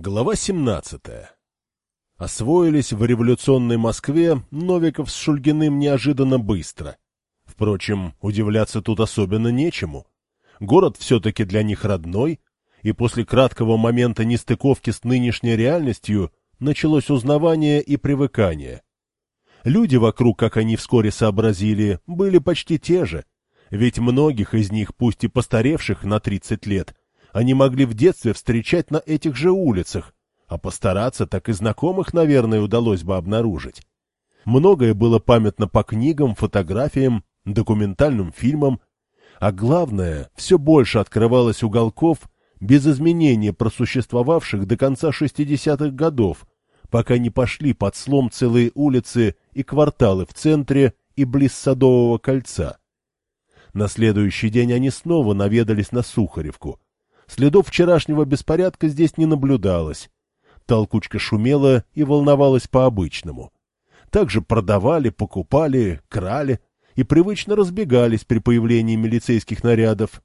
Глава 17. Освоились в революционной Москве Новиков с Шульгиным неожиданно быстро. Впрочем, удивляться тут особенно нечему. Город все-таки для них родной, и после краткого момента нестыковки с нынешней реальностью началось узнавание и привыкание. Люди вокруг, как они вскоре сообразили, были почти те же, ведь многих из них, пусть и постаревших на 30 лет, они могли в детстве встречать на этих же улицах, а постараться так и знакомых, наверное, удалось бы обнаружить. Многое было памятно по книгам, фотографиям, документальным фильмам, а главное, все больше открывалось уголков, без изменения просуществовавших до конца 60-х годов, пока не пошли под слом целые улицы и кварталы в центре и близ Садового кольца. На следующий день они снова наведались на Сухаревку, Следов вчерашнего беспорядка здесь не наблюдалось. Толкучка шумела и волновалась по-обычному. Также продавали, покупали, крали и привычно разбегались при появлении милицейских нарядов.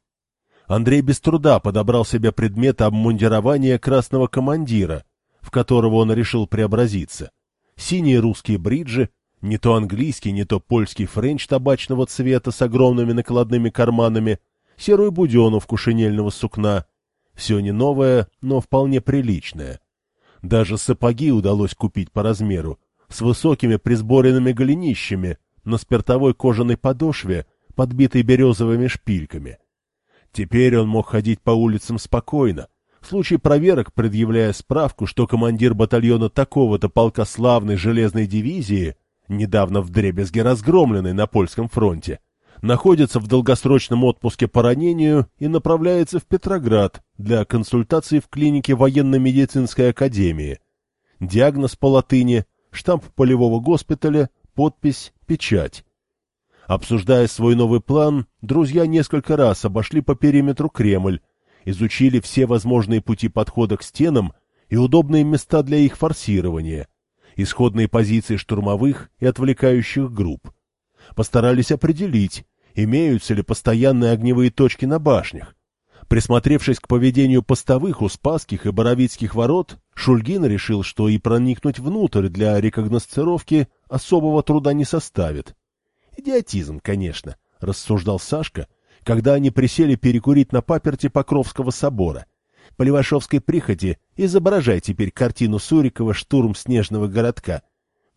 Андрей без труда подобрал себе предмет обмундирования красного командира, в которого он решил преобразиться. Синие русские бриджи, не то английский, не то польский френч табачного цвета с огромными накладными карманами, серую буденовку шинельного сукна, все не новое, но вполне приличное. Даже сапоги удалось купить по размеру, с высокими присборенными голенищами, на спиртовой кожаной подошве, подбитой березовыми шпильками. Теперь он мог ходить по улицам спокойно, в случае проверок предъявляя справку, что командир батальона такого-то полка славной железной дивизии, недавно вдребезги разгромленной на польском фронте, находится в долгосрочном отпуске по ранению и направляется в Петроград для консультаций в клинике военно-медицинской академии. Диагноз по латыни, штамп полевого госпиталя, подпись, печать. Обсуждая свой новый план, друзья несколько раз обошли по периметру Кремль, изучили все возможные пути подхода к стенам и удобные места для их форсирования, исходные позиции штурмовых и отвлекающих групп. Постарались определить, имеются ли постоянные огневые точки на башнях. Присмотревшись к поведению постовых у Спасских и Боровицких ворот, Шульгин решил, что и проникнуть внутрь для рекогносцировки особого труда не составит. «Идиотизм, конечно», — рассуждал Сашка, когда они присели перекурить на паперти Покровского собора. По Левашовской прихоти изображай теперь картину Сурикова «Штурм снежного городка»,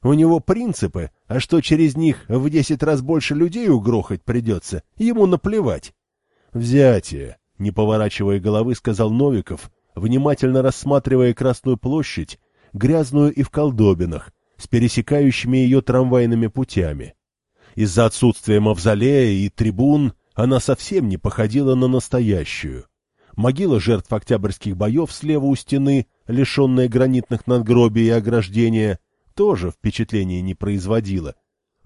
у него принципы, а что через них в десять раз больше людей угрохать придется, ему наплевать. «Взятие», — не поворачивая головы, сказал Новиков, внимательно рассматривая Красную площадь, грязную и в колдобинах, с пересекающими ее трамвайными путями. Из-за отсутствия мавзолея и трибун она совсем не походила на настоящую. Могила жертв октябрьских боев слева у стены, лишенная гранитных надгробий и ограждения, тоже впечатления не производила.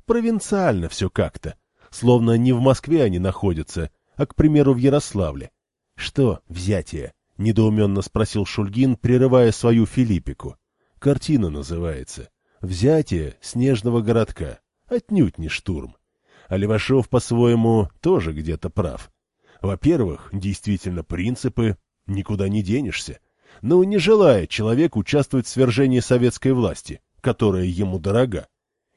Провинциально все как-то, словно не в Москве они находятся, а, к примеру, в Ярославле. — Что взятие? — недоуменно спросил Шульгин, прерывая свою Филиппику. Картина называется «Взятие снежного городка». Отнюдь не штурм. А Левашов, по-своему, тоже где-то прав. Во-первых, действительно принципы, никуда не денешься. Но не желает человек участвовать в свержении советской власти которая ему дорога.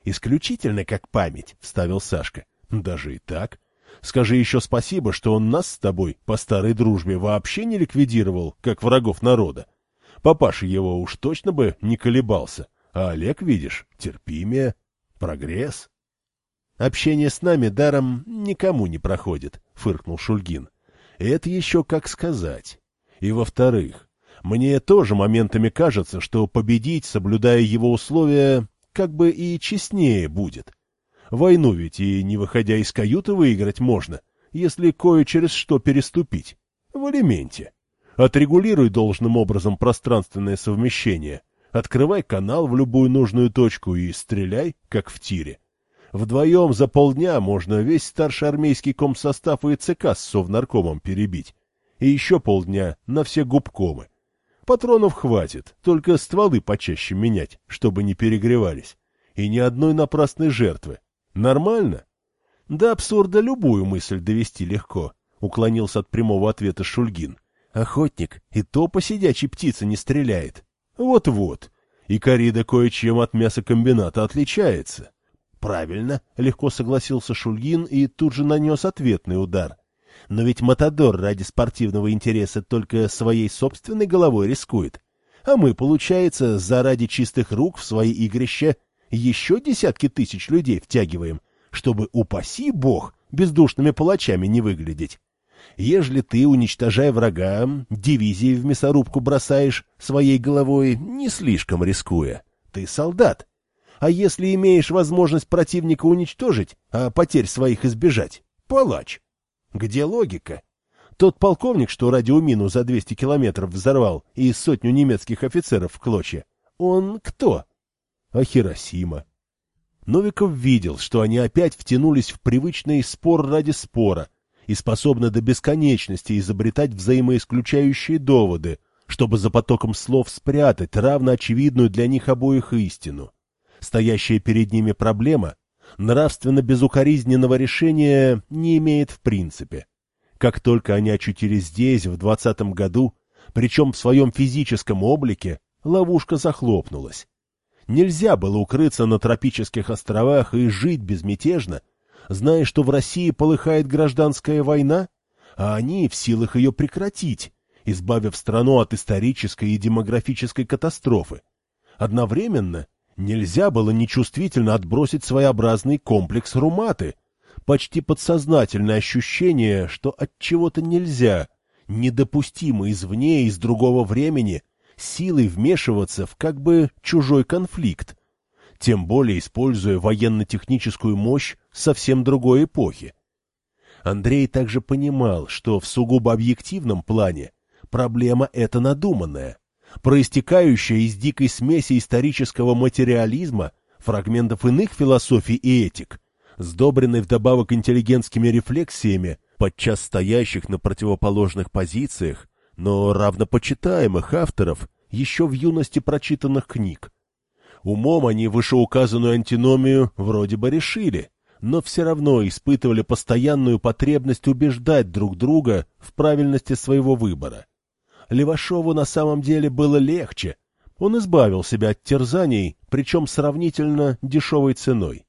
«Исключительно как память», — вставил Сашка. «Даже и так. Скажи еще спасибо, что он нас с тобой по старой дружбе вообще не ликвидировал, как врагов народа. Папаша его уж точно бы не колебался, а Олег, видишь, терпимее, прогресс». «Общение с нами даром никому не проходит», — фыркнул Шульгин. «Это еще как сказать. И во-вторых, мне тоже моментами кажется, что победить, соблюдая его условия, как бы и честнее будет. Войну ведь и не выходя из каюты выиграть можно, если кое через что переступить. В элементе. Отрегулируй должным образом пространственное совмещение. Открывай канал в любую нужную точку и стреляй, как в тире. Вдвоем за полдня можно весь старший армейский комсостав и ЦК с совнаркомом перебить. И еще полдня на все губкомы. Патронов хватит, только стволы почаще менять, чтобы не перегревались. И ни одной напрасной жертвы. Нормально? До абсурда любую мысль довести легко, уклонился от прямого ответа Шульгин. Охотник и то по сидячей птице не стреляет. Вот-вот. И корида кое-чем от мясокомбината отличается. Правильно, легко согласился Шульгин и тут же нанес ответный удар. Но ведь Матадор ради спортивного интереса только своей собственной головой рискует. А мы, получается, заради чистых рук в свои игрища еще десятки тысяч людей втягиваем, чтобы, упаси бог, бездушными палачами не выглядеть. Ежели ты, уничтожая врага, дивизии в мясорубку бросаешь своей головой, не слишком рискуя. Ты солдат. А если имеешь возможность противника уничтожить, а потерь своих избежать, палач. Где логика? Тот полковник, что радиомину за 200 километров взорвал и сотню немецких офицеров в клочья, он кто? А Хиросима? Новиков видел, что они опять втянулись в привычный спор ради спора и способны до бесконечности изобретать взаимоисключающие доводы, чтобы за потоком слов спрятать равно очевидную для них обоих истину. Стоящая перед ними проблема нравственно безукоризненного решения не имеет в принципе. Как только они очутились здесь, в двадцатом году, причем в своем физическом облике, ловушка захлопнулась. Нельзя было укрыться на тропических островах и жить безмятежно, зная, что в России полыхает гражданская война, а они в силах ее прекратить, избавив страну от исторической и демографической катастрофы. Одновременно нельзя было нечувствительно отбросить своеобразный комплекс руматы, почти подсознательное ощущение, что от чего-то нельзя, недопустимо извне, из другого времени, силой вмешиваться в как бы чужой конфликт, тем более используя военно-техническую мощь совсем другой эпохи. Андрей также понимал, что в сугубо объективном плане проблема эта надуманная, проистекающая из дикой смеси исторического материализма, фрагментов иных философий и этик, сдобренной вдобавок интеллигентскими рефлексиями, подчас стоящих на противоположных позициях, но равнопочитаемых авторов еще в юности прочитанных книг. Умом они вышеуказанную антиномию вроде бы решили, но все равно испытывали постоянную потребность убеждать друг друга в правильности своего выбора. Левашову на самом деле было легче. Он избавил себя от терзаний, причем сравнительно дешевой ценой.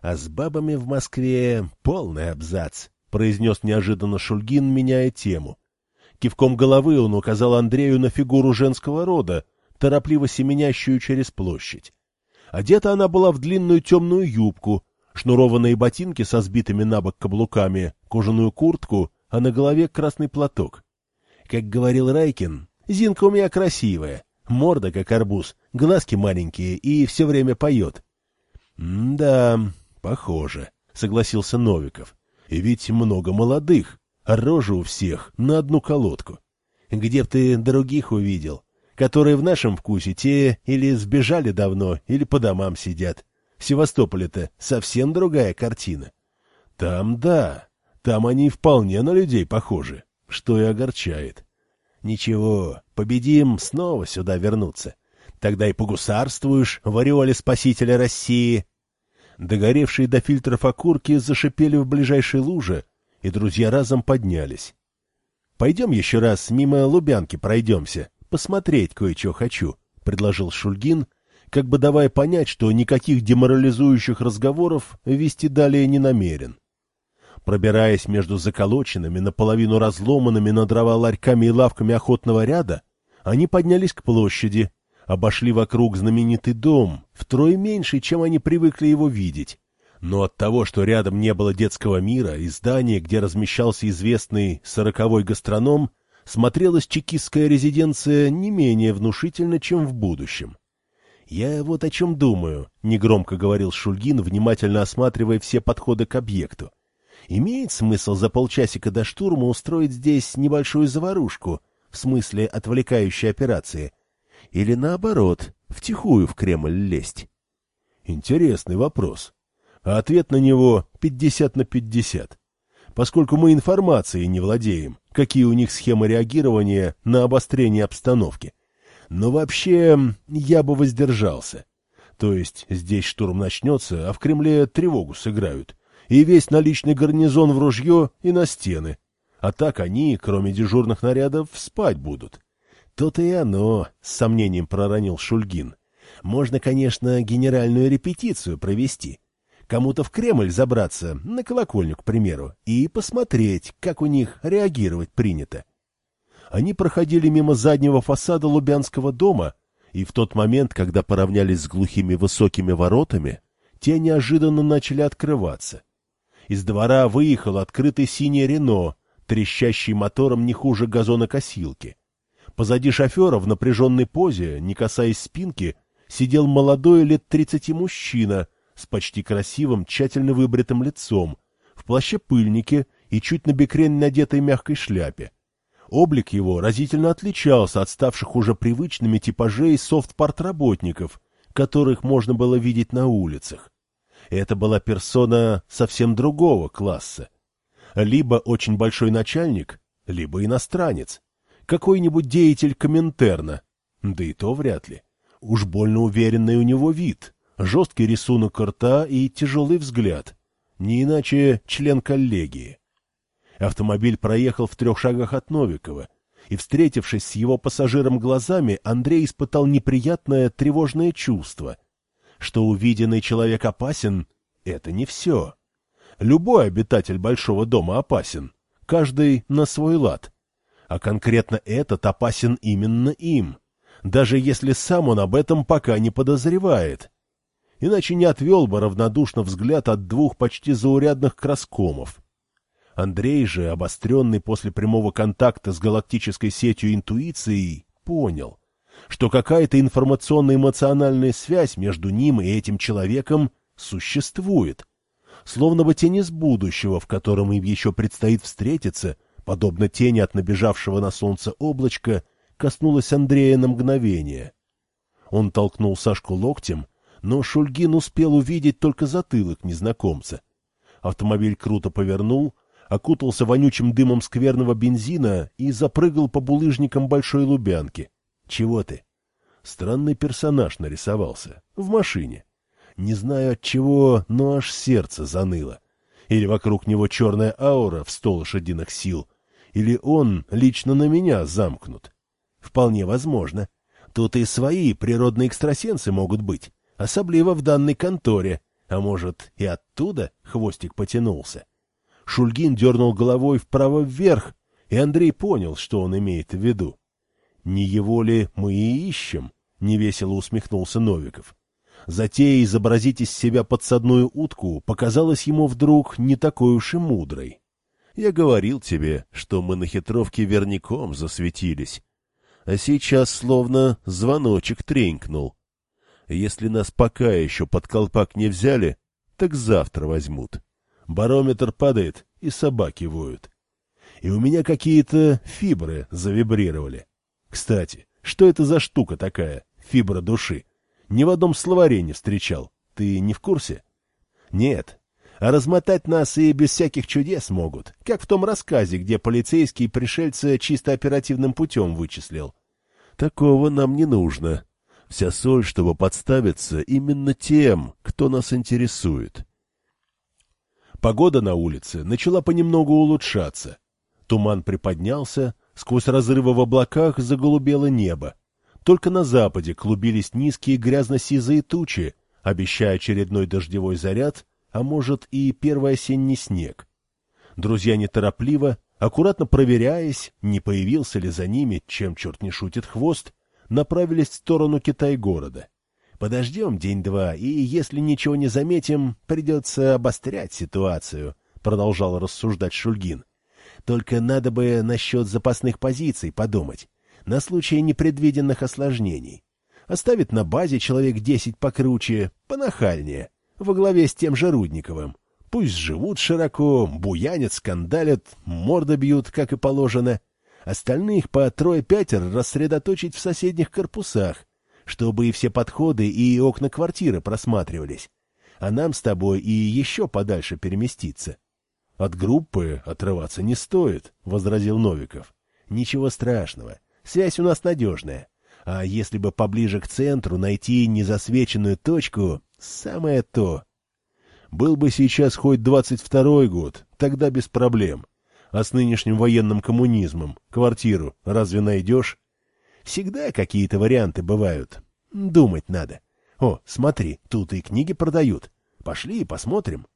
А с бабами в Москве полный абзац, произнес неожиданно Шульгин, меняя тему. Кивком головы он указал Андрею на фигуру женского рода, торопливо семенящую через площадь. Одета она была в длинную темную юбку, шнурованные ботинки со сбитыми на бок каблуками, кожаную куртку, а на голове красный платок. Как говорил Райкин, Зинка у меня красивая, морда как арбуз, глазки маленькие и все время поет. — Да, похоже, — согласился Новиков. — И ведь много молодых, а рожи у всех на одну колодку. Где б ты других увидел? Которые в нашем вкусе те или сбежали давно, или по домам сидят. В Севастополе-то совсем другая картина. Там да, там они вполне на людей похожи, что и огорчает. Ничего, победим, снова сюда вернуться. Тогда и погусарствуешь в ореоле спасителя России. Догоревшие до фильтров окурки зашипели в ближайшей луже, и друзья разом поднялись. — Пойдем еще раз мимо Лубянки пройдемся, посмотреть кое-что хочу, — предложил Шульгин, как бы давая понять, что никаких деморализующих разговоров вести далее не намерен. Пробираясь между заколоченными, наполовину разломанными на дрова ларьками и лавками охотного ряда, они поднялись к площади, обошли вокруг знаменитый дом, втрое меньше, чем они привыкли его видеть, но от того, что рядом не было детского мира и здания, где размещался известный сороковой гастроном, смотрелась чекистская резиденция не менее внушительно, чем в будущем. «Я вот о чем думаю», — негромко говорил Шульгин, внимательно осматривая все подходы к объекту. «Имеет смысл за полчасика до штурма устроить здесь небольшую заварушку, в смысле отвлекающей операции, или наоборот, втихую в Кремль лезть?» «Интересный вопрос», а ответ на него 50 на 50. Поскольку мы информацией не владеем, какие у них схемы реагирования на обострение обстановки. Но вообще я бы воздержался. То есть здесь штурм начнется, а в Кремле тревогу сыграют. И весь наличный гарнизон в ружье и на стены. А так они, кроме дежурных нарядов, спать будут. То-то и оно, — с сомнением проронил Шульгин. Можно, конечно, генеральную репетицию провести. Кому-то в Кремль забраться, на колокольню, к примеру, и посмотреть, как у них реагировать принято. Они проходили мимо заднего фасада Лубянского дома, и в тот момент, когда поравнялись с глухими высокими воротами, те неожиданно начали открываться. Из двора выехал открытый синий Рено, трещащий мотором не хуже газонокосилки. Позади шофера в напряженной позе, не касаясь спинки, сидел молодой лет тридцати мужчина с почти красивым, тщательно выбритым лицом, в плаще-пыльнике и чуть на бекрень надетой мягкой шляпе. Облик его разительно отличался от ставших уже привычными типажей софт-партработников, которых можно было видеть на улицах. Это была персона совсем другого класса. Либо очень большой начальник, либо иностранец. Какой-нибудь деятель Коминтерна. Да и то вряд ли. Уж больно уверенный у него вид, жесткий рисунок рта и тяжелый взгляд. Не иначе член коллегии. Автомобиль проехал в трех шагах от Новикова, и, встретившись с его пассажиром глазами, Андрей испытал неприятное тревожное чувство. Что увиденный человек опасен — это не все. Любой обитатель большого дома опасен, каждый на свой лад. А конкретно этот опасен именно им, даже если сам он об этом пока не подозревает. Иначе не отвел бы равнодушно взгляд от двух почти заурядных краскомов — Андрей же, обостренный после прямого контакта с галактической сетью интуицией, понял, что какая-то информационно-эмоциональная связь между ним и этим человеком существует. Словно бы тень из будущего, в котором им еще предстоит встретиться, подобно тени от набежавшего на солнце облачка, коснулась Андрея на мгновение. Он толкнул Сашку локтем, но Шульгин успел увидеть только затылок незнакомца. Автомобиль круто повернул, окутался вонючим дымом скверного бензина и запрыгал по булыжникам Большой Лубянки. Чего ты? Странный персонаж нарисовался. В машине. Не знаю от чего, но аж сердце заныло. Или вокруг него черная аура в сто лошадиных сил, или он лично на меня замкнут. Вполне возможно. Тут и свои природные экстрасенсы могут быть, особливо в данной конторе, а может и оттуда хвостик потянулся. Шульгин дернул головой вправо-вверх, и Андрей понял, что он имеет в виду. «Не его ли мы и ищем?» — невесело усмехнулся Новиков. Затея изобразить из себя подсадную утку показалась ему вдруг не такой уж и мудрой. «Я говорил тебе, что мы на хитровке верняком засветились, а сейчас словно звоночек тренькнул. Если нас пока еще под колпак не взяли, так завтра возьмут». Барометр падает, и собаки воют. И у меня какие-то фибры завибрировали. Кстати, что это за штука такая, фибра души? Ни в одном словаре не встречал. Ты не в курсе? Нет. А размотать нас и без всяких чудес могут, как в том рассказе, где полицейский пришельца чисто оперативным путем вычислил. Такого нам не нужно. Вся соль, чтобы подставиться именно тем, кто нас интересует. Погода на улице начала понемногу улучшаться. Туман приподнялся, сквозь разрывы в облаках заголубело небо. Только на западе клубились низкие грязно-сизые тучи, обещая очередной дождевой заряд, а может и первый осенний снег. Друзья неторопливо, аккуратно проверяясь, не появился ли за ними, чем черт не шутит хвост, направились в сторону Китай-города. Подождем день-два, и если ничего не заметим, придется обострять ситуацию, — продолжал рассуждать Шульгин. Только надо бы насчет запасных позиций подумать, на случай непредвиденных осложнений. Оставит на базе человек десять покруче, понахальнее, во главе с тем же Рудниковым. Пусть живут широко, буянят, скандалят, морды бьют, как и положено. Остальных по трое-пятеро рассредоточить в соседних корпусах, чтобы и все подходы, и окна квартиры просматривались. А нам с тобой и еще подальше переместиться. — От группы отрываться не стоит, — возразил Новиков. — Ничего страшного. Связь у нас надежная. А если бы поближе к центру найти незасвеченную точку, самое то. Был бы сейчас хоть двадцать второй год, тогда без проблем. А с нынешним военным коммунизмом квартиру разве найдешь? Всегда какие-то варианты бывают. Думать надо. О, смотри, тут и книги продают. Пошли и посмотрим.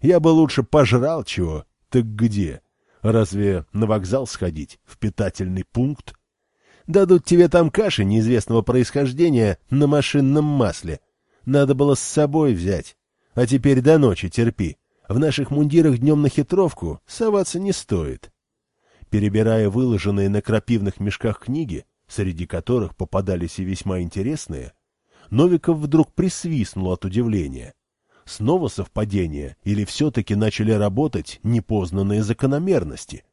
Я бы лучше пожрал чего. Так где? Разве на вокзал сходить? В питательный пункт? Дадут тебе там каши неизвестного происхождения на машинном масле. Надо было с собой взять. А теперь до ночи терпи. В наших мундирах днем на хитровку соваться не стоит. Перебирая выложенные на крапивных мешках книги, среди которых попадались и весьма интересные, Новиков вдруг присвистнул от удивления. Снова совпадение, или все-таки начали работать непознанные закономерности?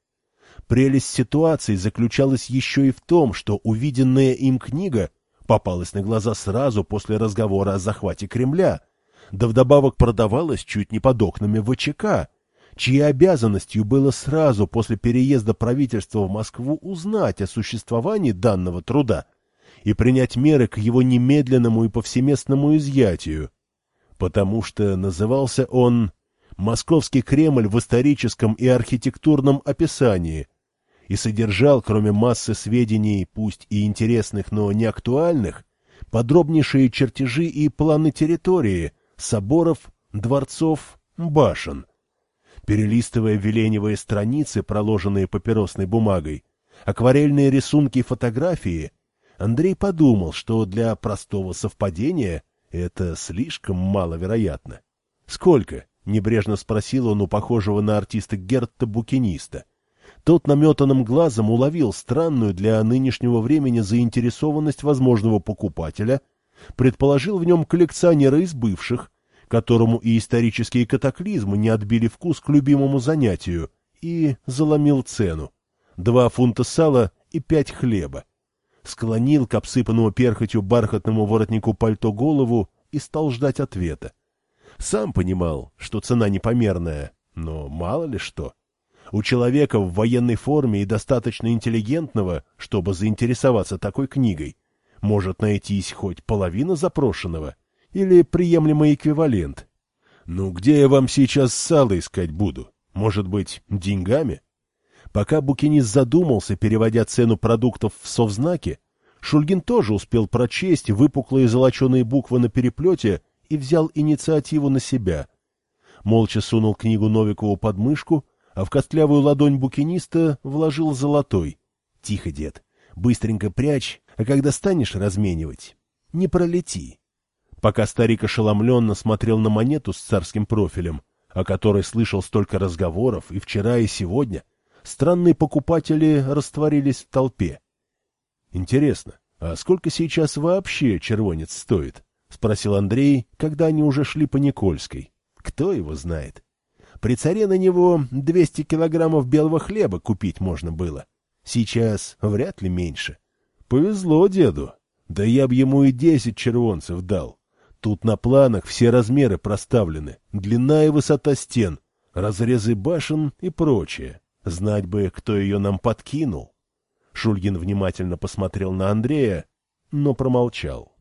Прелесть ситуации заключалась еще и в том, что увиденная им книга попалась на глаза сразу после разговора о захвате Кремля, да вдобавок продавалась чуть не под окнами ВЧК, чьей обязанностью было сразу после переезда правительства в Москву узнать о существовании данного труда и принять меры к его немедленному и повсеместному изъятию, потому что назывался он «Московский Кремль в историческом и архитектурном описании» и содержал, кроме массы сведений, пусть и интересных, но не актуальных, подробнейшие чертежи и планы территории, соборов, дворцов, башен. Перелистывая веленевые страницы, проложенные папиросной бумагой, акварельные рисунки и фотографии, Андрей подумал, что для простого совпадения это слишком маловероятно. «Сколько?» — небрежно спросил он у похожего на артиста Герта-букиниста. Тот наметанным глазом уловил странную для нынешнего времени заинтересованность возможного покупателя, предположил в нем коллекционера из бывших, которому и исторические катаклизмы не отбили вкус к любимому занятию, и заломил цену. Два фунта сала и пять хлеба склонил к обсыпанному перхотью бархатному воротнику пальто голову и стал ждать ответа. Сам понимал, что цена непомерная, но мало ли что. У человека в военной форме и достаточно интеллигентного, чтобы заинтересоваться такой книгой, может найтись хоть половина запрошенного или приемлемый эквивалент. Ну где я вам сейчас сало искать буду? Может быть, деньгами? Пока букинист задумался, переводя цену продуктов в совзнаки, Шульгин тоже успел прочесть выпуклые золоченые буквы на переплете и взял инициативу на себя. Молча сунул книгу Новикову под мышку, а в костлявую ладонь букиниста вложил золотой. — Тихо, дед, быстренько прячь, а когда станешь разменивать, не пролети. Пока старик ошеломленно смотрел на монету с царским профилем, о которой слышал столько разговоров и вчера, и сегодня, странные покупатели растворились в толпе. — Интересно, а сколько сейчас вообще червонец стоит? — спросил Андрей, когда они уже шли по Никольской. — Кто его знает? При царе на него 200 килограммов белого хлеба купить можно было. Сейчас вряд ли меньше. Повезло деду. Да я б ему и десять червонцев дал. Тут на планах все размеры проставлены, длина и высота стен, разрезы башен и прочее. Знать бы, кто ее нам подкинул. Шульгин внимательно посмотрел на Андрея, но промолчал.